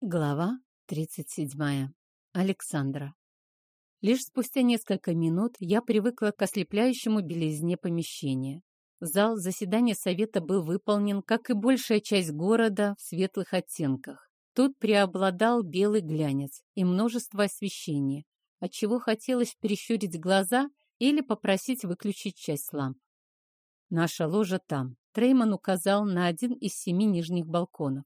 Глава 37. Александра. Лишь спустя несколько минут я привыкла к ослепляющему белизне помещения. Зал заседания совета был выполнен, как и большая часть города, в светлых оттенках. Тут преобладал белый глянец и множество освещения, отчего хотелось перещурить глаза или попросить выключить часть ламп. Наша ложа там. Трейман указал на один из семи нижних балконов.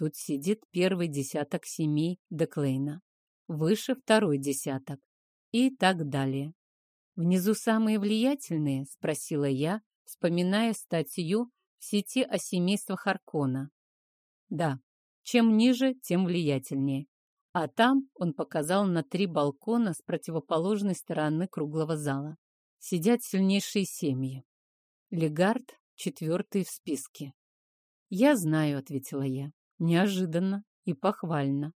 Тут сидит первый десяток семей Деклейна, выше второй десяток и так далее. «Внизу самые влиятельные?» — спросила я, вспоминая статью в сети о семействах Аркона. «Да, чем ниже, тем влиятельнее. А там он показал на три балкона с противоположной стороны круглого зала. Сидят сильнейшие семьи. Легард четвертый в списке. «Я знаю», — ответила я. Неожиданно и похвально.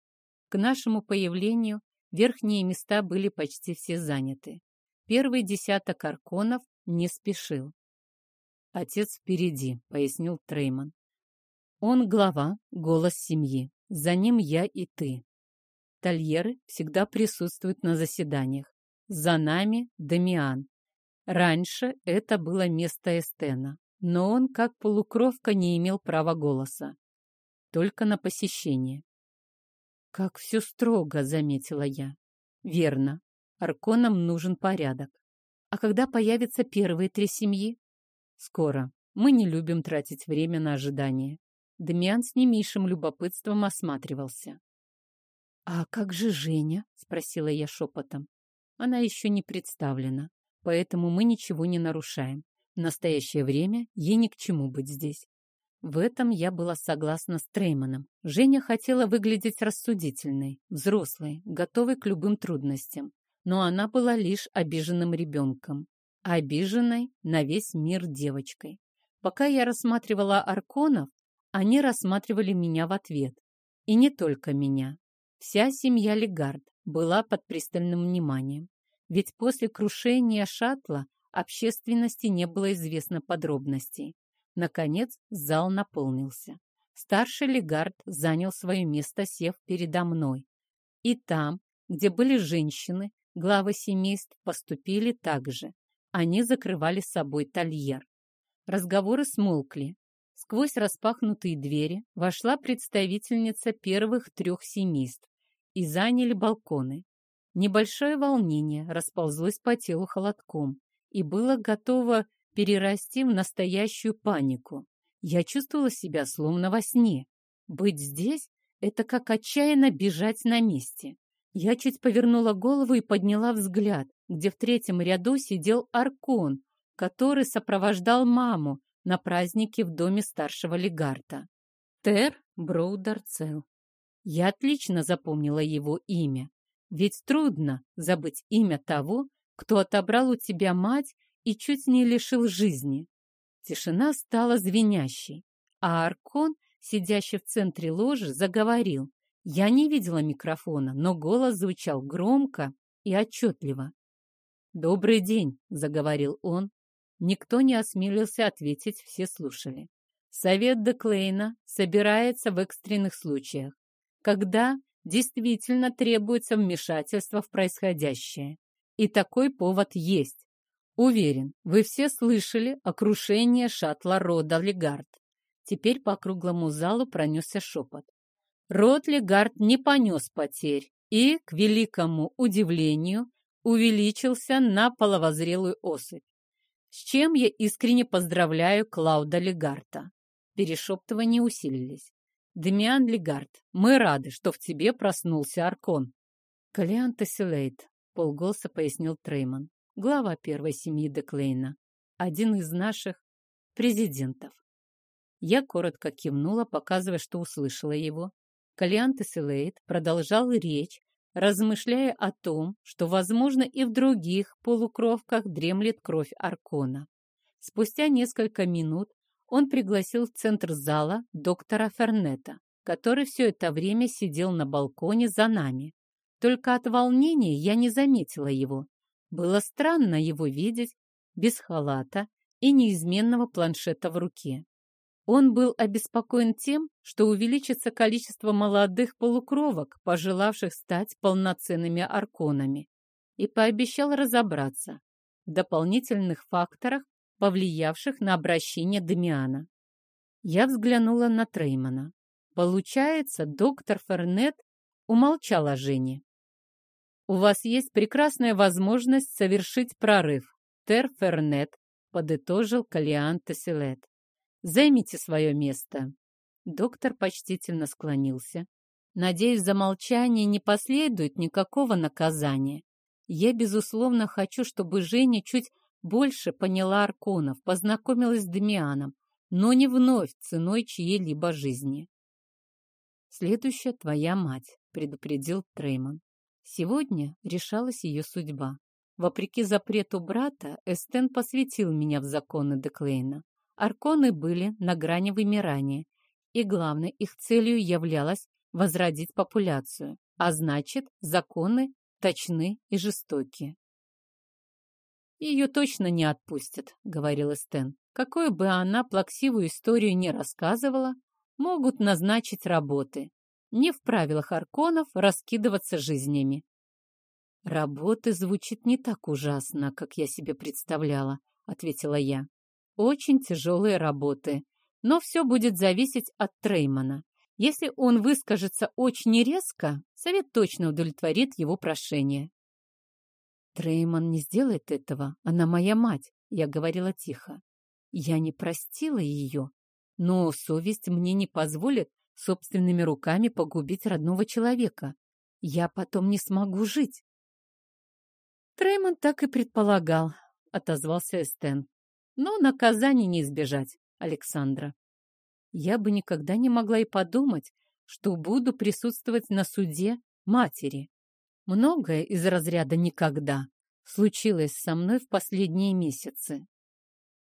К нашему появлению верхние места были почти все заняты. Первый десяток арконов не спешил. «Отец впереди», — пояснил Трейман. «Он глава, голос семьи. За ним я и ты. Тольеры всегда присутствуют на заседаниях. За нами Дамиан. Раньше это было место Эстена, но он, как полукровка, не имел права голоса только на посещение. «Как все строго», — заметила я. «Верно. Арконам нужен порядок. А когда появятся первые три семьи?» «Скоро. Мы не любим тратить время на ожидание». Дамиан с немейшим любопытством осматривался. «А как же Женя?» — спросила я шепотом. «Она еще не представлена, поэтому мы ничего не нарушаем. В настоящее время ей ни к чему быть здесь. В этом я была согласна с Трейманом. Женя хотела выглядеть рассудительной, взрослой, готовой к любым трудностям. Но она была лишь обиженным ребенком. Обиженной на весь мир девочкой. Пока я рассматривала арконов, они рассматривали меня в ответ. И не только меня. Вся семья Легард была под пристальным вниманием. Ведь после крушения шаттла общественности не было известно подробностей. Наконец зал наполнился. Старший легард занял свое место, сев передо мной. И там, где были женщины, главы семейств поступили так же. Они закрывали собой тольер. Разговоры смолкли. Сквозь распахнутые двери вошла представительница первых трех семейств и заняли балконы. Небольшое волнение расползлось по телу холодком и было готово перерасти в настоящую панику. Я чувствовала себя словно во сне. Быть здесь — это как отчаянно бежать на месте. Я чуть повернула голову и подняла взгляд, где в третьем ряду сидел Аркон, который сопровождал маму на празднике в доме старшего легарта. Тер Броударцел. Я отлично запомнила его имя. Ведь трудно забыть имя того, кто отобрал у тебя мать и чуть не лишил жизни. Тишина стала звенящей, а Аркон, сидящий в центре ложи, заговорил. Я не видела микрофона, но голос звучал громко и отчетливо. «Добрый день», — заговорил он. Никто не осмелился ответить, все слушали. Совет Деклейна собирается в экстренных случаях, когда действительно требуется вмешательство в происходящее. И такой повод есть. Уверен, вы все слышали о крушении шаттла рода Легард. Теперь по круглому залу пронесся шепот. Род Легард не понес потерь и, к великому удивлению, увеличился на половозрелую особь. С чем я искренне поздравляю Клауда Легарта. Перешептывания усилились. Демиан Легард, мы рады, что в тебе проснулся Аркон. Калиан Тессилейт, полголоса пояснил Трейман глава первой семьи Деклейна, один из наших президентов. Я коротко кивнула, показывая, что услышала его. Калиан Тессилейт продолжал речь, размышляя о том, что, возможно, и в других полукровках дремлет кровь Аркона. Спустя несколько минут он пригласил в центр зала доктора Фернета, который все это время сидел на балконе за нами. Только от волнения я не заметила его, было странно его видеть без халата и неизменного планшета в руке. Он был обеспокоен тем, что увеличится количество молодых полукровок, пожелавших стать полноценными арконами, и пообещал разобраться в дополнительных факторах, повлиявших на обращение Дамиана. Я взглянула на Треймана. Получается, доктор Фернет умолчал о Жене. «У вас есть прекрасная возможность совершить прорыв, Тер Фернет», подытожил Калиан Тессилет. «Займите свое место». Доктор почтительно склонился. «Надеюсь, за молчание не последует никакого наказания. Я, безусловно, хочу, чтобы Женя чуть больше поняла Арконов, познакомилась с Дамианом, но не вновь ценой чьей-либо жизни. «Следующая твоя мать», — предупредил Трейман. Сегодня решалась ее судьба. Вопреки запрету брата, Эстен посвятил меня в законы Деклейна. Арконы были на грани вымирания, и главной их целью являлось возродить популяцию, а значит, законы точны и жестоки. «Ее точно не отпустят», — говорил Эстен. «Какой бы она плаксивую историю не рассказывала, могут назначить работы. Не в правилах Арконов раскидываться жизнями». «Работы звучит не так ужасно, как я себе представляла», — ответила я. «Очень тяжелые работы, но все будет зависеть от Треймана. Если он выскажется очень резко, совет точно удовлетворит его прошение. Трейман не сделает этого, она моя мать, я говорила тихо. Я не простила ее, но совесть мне не позволит собственными руками погубить родного человека. Я потом не смогу жить. Трейман так и предполагал, отозвался Эстен. Но наказание не избежать, Александра. Я бы никогда не могла и подумать, что буду присутствовать на суде матери. Многое из разряда «никогда» случилось со мной в последние месяцы.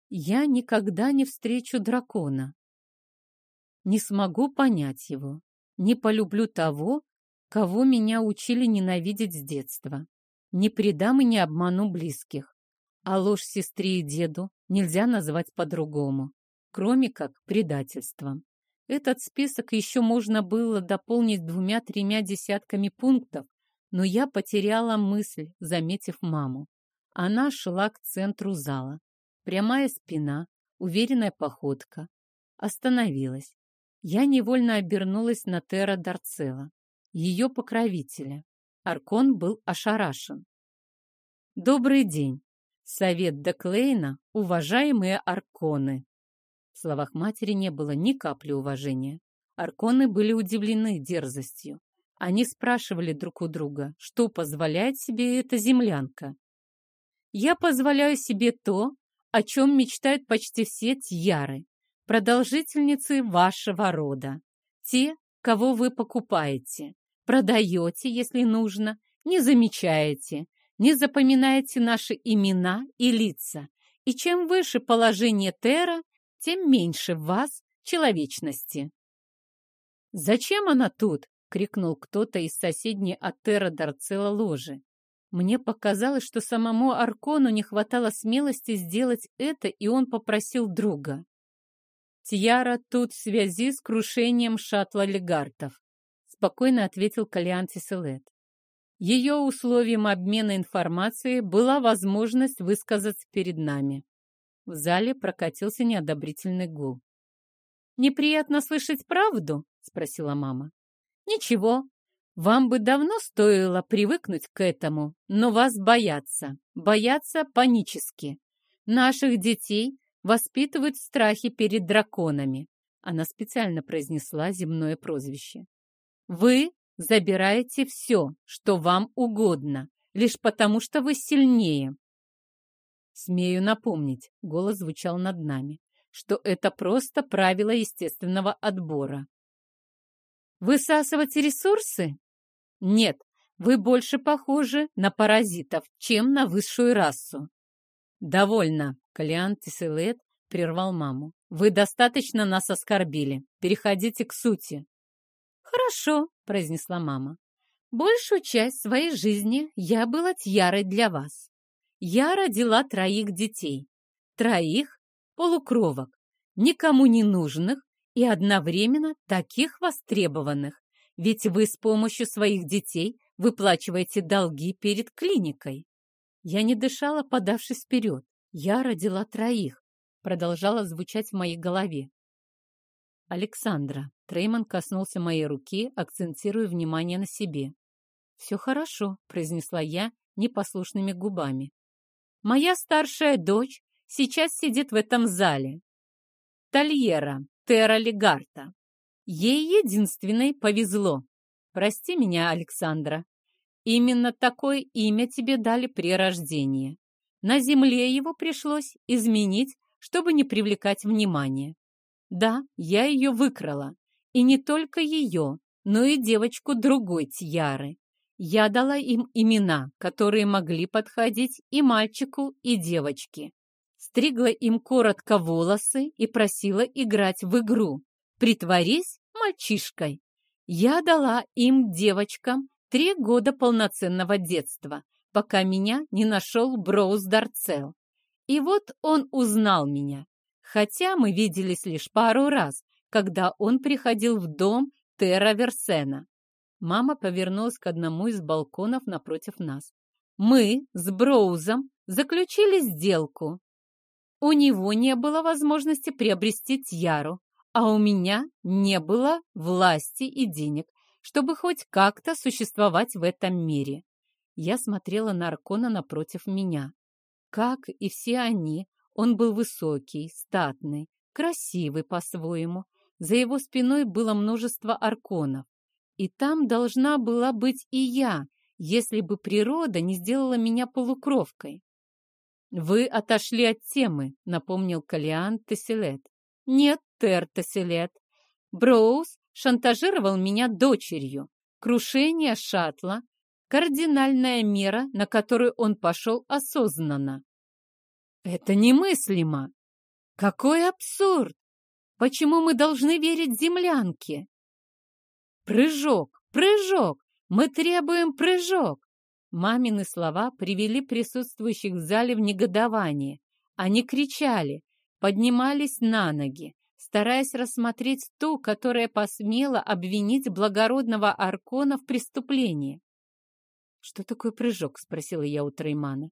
Я никогда не встречу дракона. Не смогу понять его. Не полюблю того, кого меня учили ненавидеть с детства. Не предам и не обману близких. А ложь сестре и деду нельзя назвать по-другому, кроме как предательством. Этот список еще можно было дополнить двумя-тремя десятками пунктов, но я потеряла мысль, заметив маму. Она шла к центру зала. Прямая спина, уверенная походка. Остановилась. Я невольно обернулась на Тера Дарцела, ее покровителя. Аркон был ошарашен. «Добрый день! Совет Деклейна, уважаемые Арконы!» В словах матери не было ни капли уважения. Арконы были удивлены дерзостью. Они спрашивали друг у друга, что позволяет себе эта землянка. «Я позволяю себе то, о чем мечтают почти все тьяры, продолжительницы вашего рода, те, кого вы покупаете, продаете, если нужно, не замечаете, не запоминаете наши имена и лица. И чем выше положение Тера, тем меньше в вас человечности. «Зачем она тут?» крикнул кто-то из соседней от Терра Дарцела ложи. Мне показалось, что самому Аркону не хватало смелости сделать это, и он попросил друга. «Тьяра тут в связи с крушением шаттла легартов», спокойно ответил Калиан Тиселет. Ее условием обмена информацией была возможность высказаться перед нами. В зале прокатился неодобрительный гул. «Неприятно слышать правду?» — спросила мама. Ничего, вам бы давно стоило привыкнуть к этому, но вас боятся, боятся панически. Наших детей воспитывают в страхе перед драконами. Она специально произнесла земное прозвище. Вы забираете все, что вам угодно, лишь потому, что вы сильнее. Смею напомнить, голос звучал над нами, что это просто правило естественного отбора. Высасывать ресурсы? Нет, вы больше похожи на паразитов, чем на высшую расу. Довольно, Калиан Тисилет прервал маму. Вы достаточно нас оскорбили. Переходите к сути. Хорошо, произнесла мама. Большую часть своей жизни я была тьярой для вас. Я родила троих детей. Троих полукровок. никому не нужных и одновременно таких востребованных, ведь вы с помощью своих детей выплачиваете долги перед клиникой. Я не дышала, подавшись вперед. Я родила троих, продолжала звучать в моей голове. Александра. Трейман коснулся моей руки, акцентируя внимание на себе. «Все хорошо», — произнесла я непослушными губами. «Моя старшая дочь сейчас сидит в этом зале. Тольера, Терра Легарта. Ей единственной повезло. Прости меня, Александра. Именно такое имя тебе дали при рождении. На земле его пришлось изменить, чтобы не привлекать внимания. Да, я ее выкрала. И не только ее, но и девочку другой Тьяры. Я дала им имена, которые могли подходить и мальчику, и девочке. Стригла им коротко волосы и просила играть в игру. Притворись мальчишкой. Я дала им, девочкам, три года полноценного детства, пока меня не нашел Броуз Дарцел. И вот он узнал меня хотя мы виделись лишь пару раз, когда он приходил в дом Терра Версена. Мама повернулась к одному из балконов напротив нас. Мы с Броузом заключили сделку. У него не было возможности приобрести Тьяру, а у меня не было власти и денег, чтобы хоть как-то существовать в этом мире. Я смотрела на Аркона напротив меня. Как и все они, он был высокий, статный, красивый по-своему. За его спиной было множество арконов. И там должна была быть и я, если бы природа не сделала меня полукровкой. «Вы отошли от темы», — напомнил Калиан Тесселет. «Нет, Тер Тесселет. Броуз шантажировал меня дочерью. Крушение шаттла — кардинальная мера, на которую он пошел осознанно. Это немыслимо! Какой абсурд! Почему мы должны верить землянке? Прыжок! Прыжок! Мы требуем прыжок! Мамины слова привели присутствующих в зале в негодование. Они кричали, поднимались на ноги, стараясь рассмотреть ту, которая посмела обвинить благородного Аркона в преступлении. «Что такое прыжок?» — спросила я у Треймана.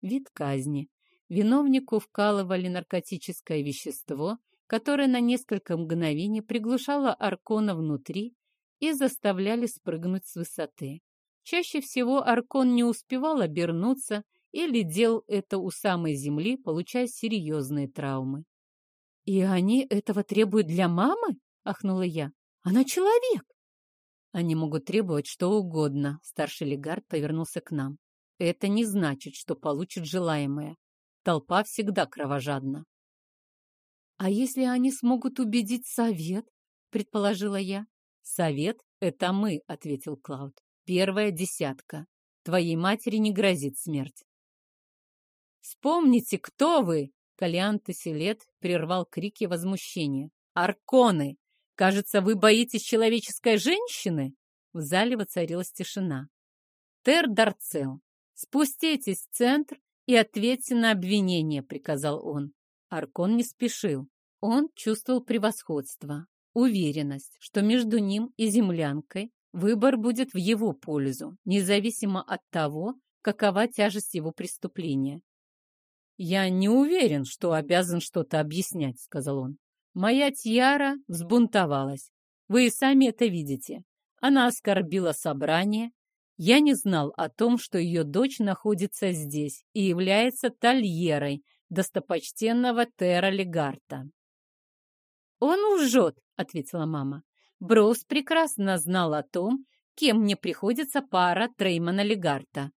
«Вид казни. Виновнику вкалывали наркотическое вещество, которое на несколько мгновений приглушало Аркона внутри и заставляли спрыгнуть с высоты. Чаще всего Аркон не успевал обернуться или делал это у самой земли, получая серьезные травмы. «И они этого требуют для мамы?» — ахнула я. «Она человек!» «Они могут требовать что угодно», — старший легард повернулся к нам. «Это не значит, что получат желаемое. Толпа всегда кровожадна. «А если они смогут убедить совет?» — предположила я. «Совет — это мы», — ответил Клауд. «Первая десятка. Твоей матери не грозит смерть». «Вспомните, кто вы!» — Калиан Тесселет прервал крики возмущения. «Арконы! Кажется, вы боитесь человеческой женщины?» В зале воцарилась тишина. «Тер Дарцел, спуститесь в центр и ответьте на обвинение», — приказал он. Аркон не спешил. Он чувствовал превосходство, уверенность, что между ним и землянкой выбор будет в его пользу, независимо от того, какова тяжесть его преступления. «Я не уверен, что обязан что-то объяснять», — сказал он. «Моя Тьяра взбунтовалась. Вы и сами это видите. Она оскорбила собрание, я не знал о том, что ее дочь находится здесь и является тольерой достопочтенного Тера Легарта. «Он лжет», — ответила мама. Броуз прекрасно знал о том, кем мне приходится пара Треймана Легарта.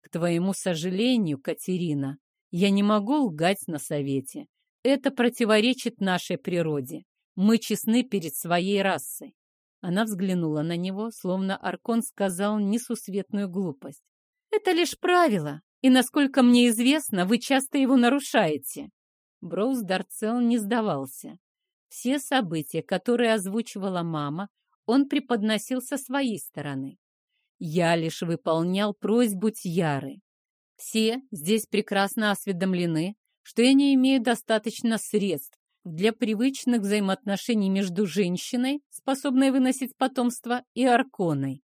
«К твоему сожалению, Катерина, я не могу лгать на совете. Это противоречит нашей природе. Мы честны перед своей расой. Она взглянула на него, словно Аркон сказал несусветную глупость. «Это лишь правило, и, насколько мне известно, вы часто его нарушаете». Броуз Дарцел не сдавался. Все события, которые озвучивала мама, он преподносил со своей стороны. Я лишь выполнял просьбу Тьяры. Все здесь прекрасно осведомлены, что я не имею достаточно средств, для привычных взаимоотношений между женщиной, способной выносить потомство, и Арконой.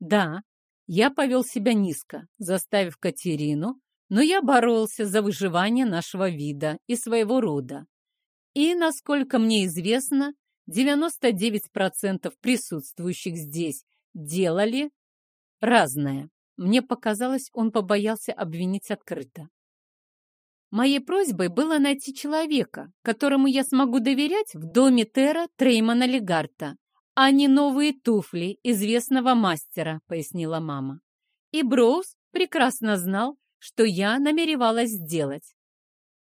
Да, я повел себя низко, заставив Катерину, но я боролся за выживание нашего вида и своего рода. И, насколько мне известно, 99% присутствующих здесь делали разное. Мне показалось, он побоялся обвинить открыто. Моей просьбой было найти человека, которому я смогу доверять в доме Тера Треймана Легарта, а не новые туфли известного мастера, пояснила мама. И Броуз прекрасно знал, что я намеревалась сделать.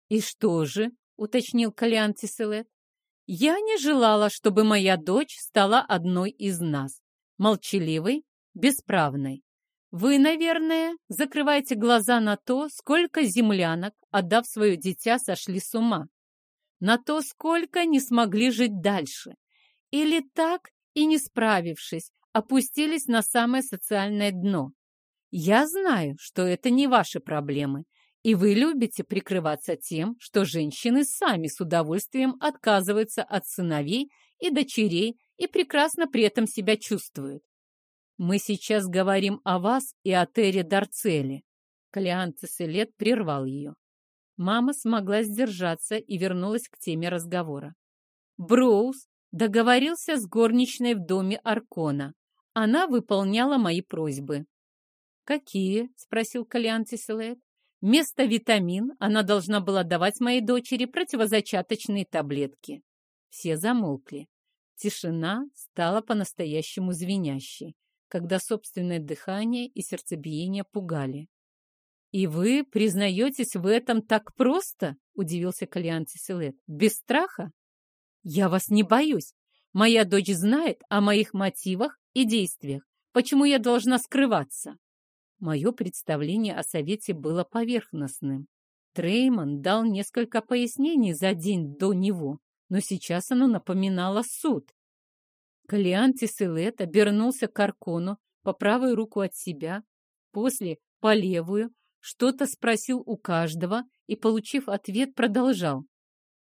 «И что же?» — уточнил Калиан Тиселет. «Я не желала, чтобы моя дочь стала одной из нас, молчаливой, бесправной. Вы, наверное, закрываете глаза на то, сколько землянок, отдав свое дитя, сошли с ума. На то, сколько не смогли жить дальше. Или так и не справившись, опустились на самое социальное дно. Я знаю, что это не ваши проблемы, и вы любите прикрываться тем, что женщины сами с удовольствием отказываются от сыновей и дочерей и прекрасно при этом себя чувствуют. Мы сейчас говорим о вас и о Терри Дарцеле. Калиан Цеселет прервал ее. Мама смогла сдержаться и вернулась к теме разговора. Броуз договорился с горничной в доме Аркона. Она выполняла мои просьбы. «Какие?» — спросил Калиан Цеселет. «Вместо витамин она должна была давать моей дочери противозачаточные таблетки». Все замолкли. Тишина стала по-настоящему звенящей когда собственное дыхание и сердцебиение пугали. «И вы признаетесь в этом так просто?» — удивился Калиан Тесилет. «Без страха?» «Я вас не боюсь. Моя дочь знает о моих мотивах и действиях. Почему я должна скрываться?» Мое представление о совете было поверхностным. Трейман дал несколько пояснений за день до него, но сейчас оно напоминало суд. Калиан Тесилет обернулся к Аркону по правую руку от себя, после по левую, что-то спросил у каждого и, получив ответ, продолжал.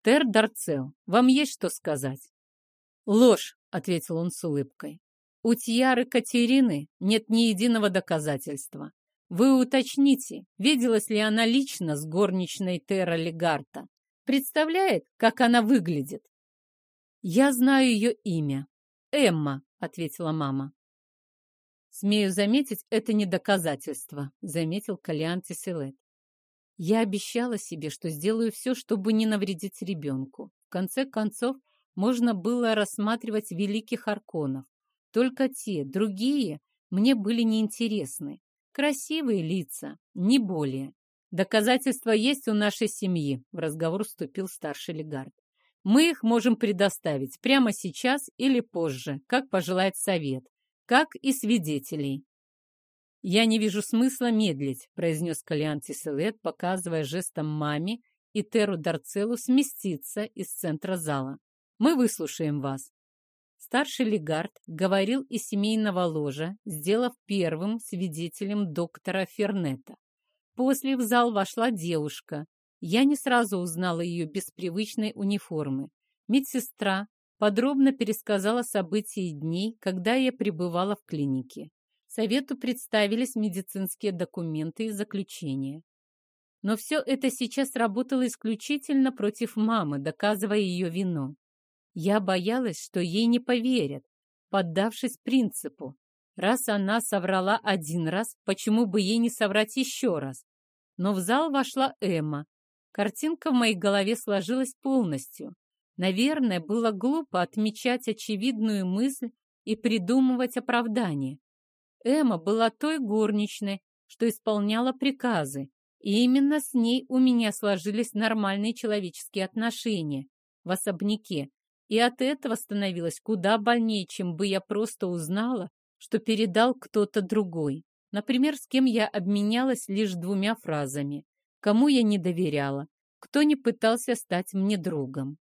«Тер Дарцел, вам есть что сказать?» «Ложь», — ответил он с улыбкой. «У Тьяры Катерины нет ни единого доказательства. Вы уточните, виделась ли она лично с горничной Тера Легарта. Представляет, как она выглядит?» «Я знаю ее имя», «Эмма», — ответила мама. «Смею заметить, это не доказательство», — заметил Калиан Тесилет. «Я обещала себе, что сделаю все, чтобы не навредить ребенку. В конце концов, можно было рассматривать великих арконов. Только те, другие, мне были неинтересны. Красивые лица, не более. Доказательства есть у нашей семьи», — в разговор вступил старший легард. Мы их можем предоставить прямо сейчас или позже, как пожелает совет, как и свидетелей. «Я не вижу смысла медлить», — произнес Калиан Тиселет, показывая жестом маме и Теру Дарцелу сместиться из центра зала. «Мы выслушаем вас». Старший легард говорил из семейного ложа, сделав первым свидетелем доктора Фернета. После в зал вошла девушка, я не сразу узнала ее без привычной униформы. Медсестра подробно пересказала события дней, когда я пребывала в клинике. Совету представились медицинские документы и заключения. Но все это сейчас работало исключительно против мамы, доказывая ее вину. Я боялась, что ей не поверят, поддавшись принципу. Раз она соврала один раз, почему бы ей не соврать еще раз? Но в зал вошла Эмма, Картинка в моей голове сложилась полностью. Наверное, было глупо отмечать очевидную мысль и придумывать оправдание. Эмма была той горничной, что исполняла приказы, и именно с ней у меня сложились нормальные человеческие отношения в особняке, и от этого становилось куда больнее, чем бы я просто узнала, что передал кто-то другой. Например, с кем я обменялась лишь двумя фразами кому я не доверяла, кто не пытался стать мне другом.